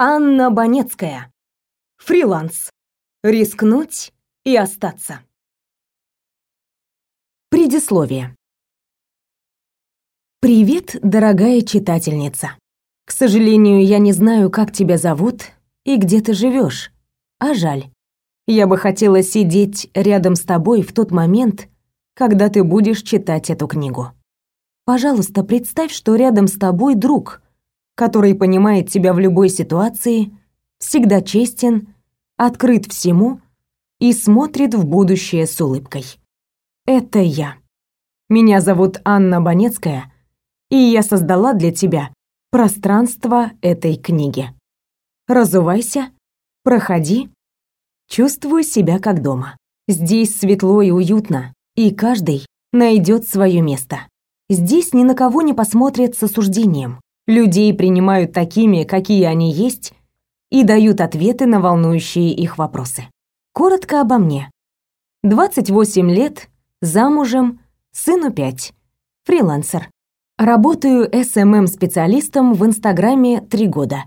Анна Банецкая. Фриланс. Рискнуть и остаться. Предисловие. Привет, дорогая читательница. К сожалению, я не знаю, как тебя зовут и где ты живешь. А жаль. Я бы хотела сидеть рядом с тобой в тот момент, когда ты будешь читать эту книгу. Пожалуйста, представь, что рядом с тобой друг, который понимает тебя в любой ситуации, всегда честен, открыт всему и смотрит в будущее с улыбкой. Это я. Меня зовут Анна Банецкая, и я создала для тебя пространство этой книги. Разувайся, проходи, чувствуй себя как дома. Здесь светло и уютно, и каждый найдет свое место. Здесь ни на кого не посмотрят с осуждением. Людей принимают такими, какие они есть, и дают ответы на волнующие их вопросы. Коротко обо мне. 28 лет, замужем, сыну 5. Фрилансер. Работаю SMM-специалистом в Инстаграме 3 года.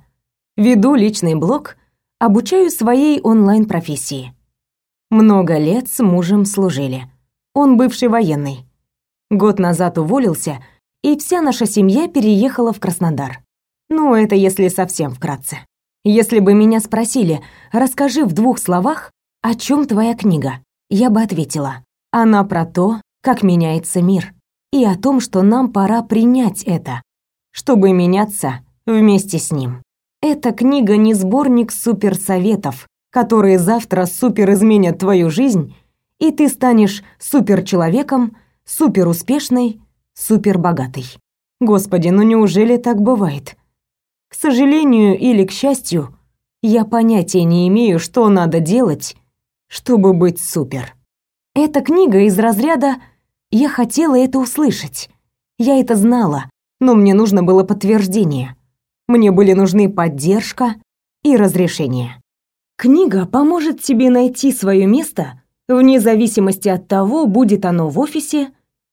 Веду личный блог, обучаю своей онлайн-профессии. Много лет с мужем служили. Он бывший военный. Год назад уволился, и вся наша семья переехала в Краснодар. Ну, это если совсем вкратце. Если бы меня спросили, расскажи в двух словах, о чем твоя книга, я бы ответила, она про то, как меняется мир, и о том, что нам пора принять это, чтобы меняться вместе с ним. Эта книга не сборник суперсоветов, которые завтра супер изменят твою жизнь, и ты станешь суперчеловеком, суперуспешной, супербогатой. Господи, ну неужели так бывает? К сожалению или к счастью, я понятия не имею, что надо делать, чтобы быть супер. Эта книга из разряда «я хотела это услышать». Я это знала, но мне нужно было подтверждение. Мне были нужны поддержка и разрешение. Книга поможет тебе найти свое место вне зависимости от того, будет оно в офисе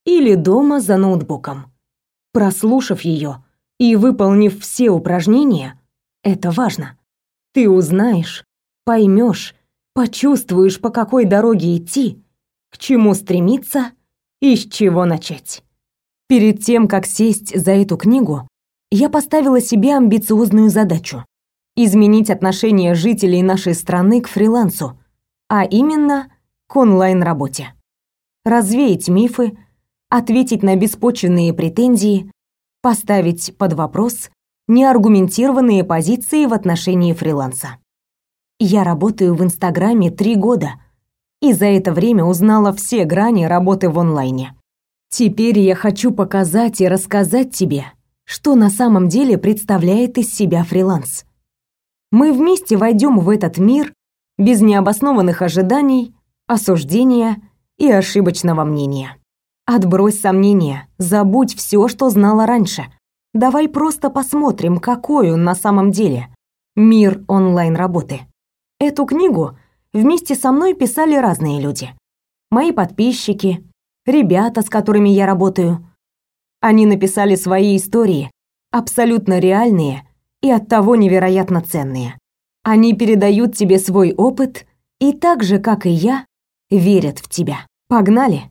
или дома за ноутбуком. Прослушав ее и выполнив все упражнения, это важно. Ты узнаешь, поймешь, почувствуешь, по какой дороге идти, к чему стремиться и с чего начать. Перед тем, как сесть за эту книгу, я поставила себе амбициозную задачу изменить отношение жителей нашей страны к фрилансу, а именно к онлайн-работе. Развеять мифы, ответить на беспочвенные претензии, поставить под вопрос неаргументированные позиции в отношении фриланса. Я работаю в Инстаграме три года и за это время узнала все грани работы в онлайне. Теперь я хочу показать и рассказать тебе, что на самом деле представляет из себя фриланс. Мы вместе войдем в этот мир без необоснованных ожиданий, осуждения и ошибочного мнения. Отбрось сомнения, забудь все, что знала раньше. Давай просто посмотрим, какой он на самом деле. Мир онлайн-работы. Эту книгу вместе со мной писали разные люди. Мои подписчики, ребята, с которыми я работаю. Они написали свои истории, абсолютно реальные и оттого невероятно ценные. Они передают тебе свой опыт и так же, как и я, верят в тебя. Погнали!